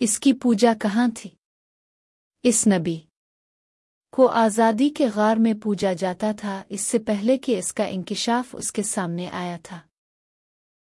اس کی پوجا کہاں تھی؟ اس نبی کو آزادی کے غار میں پوجا جاتا تھا، اس سے پہلے کہ اس کا انکشاف اس کے سامنے آیا تھا۔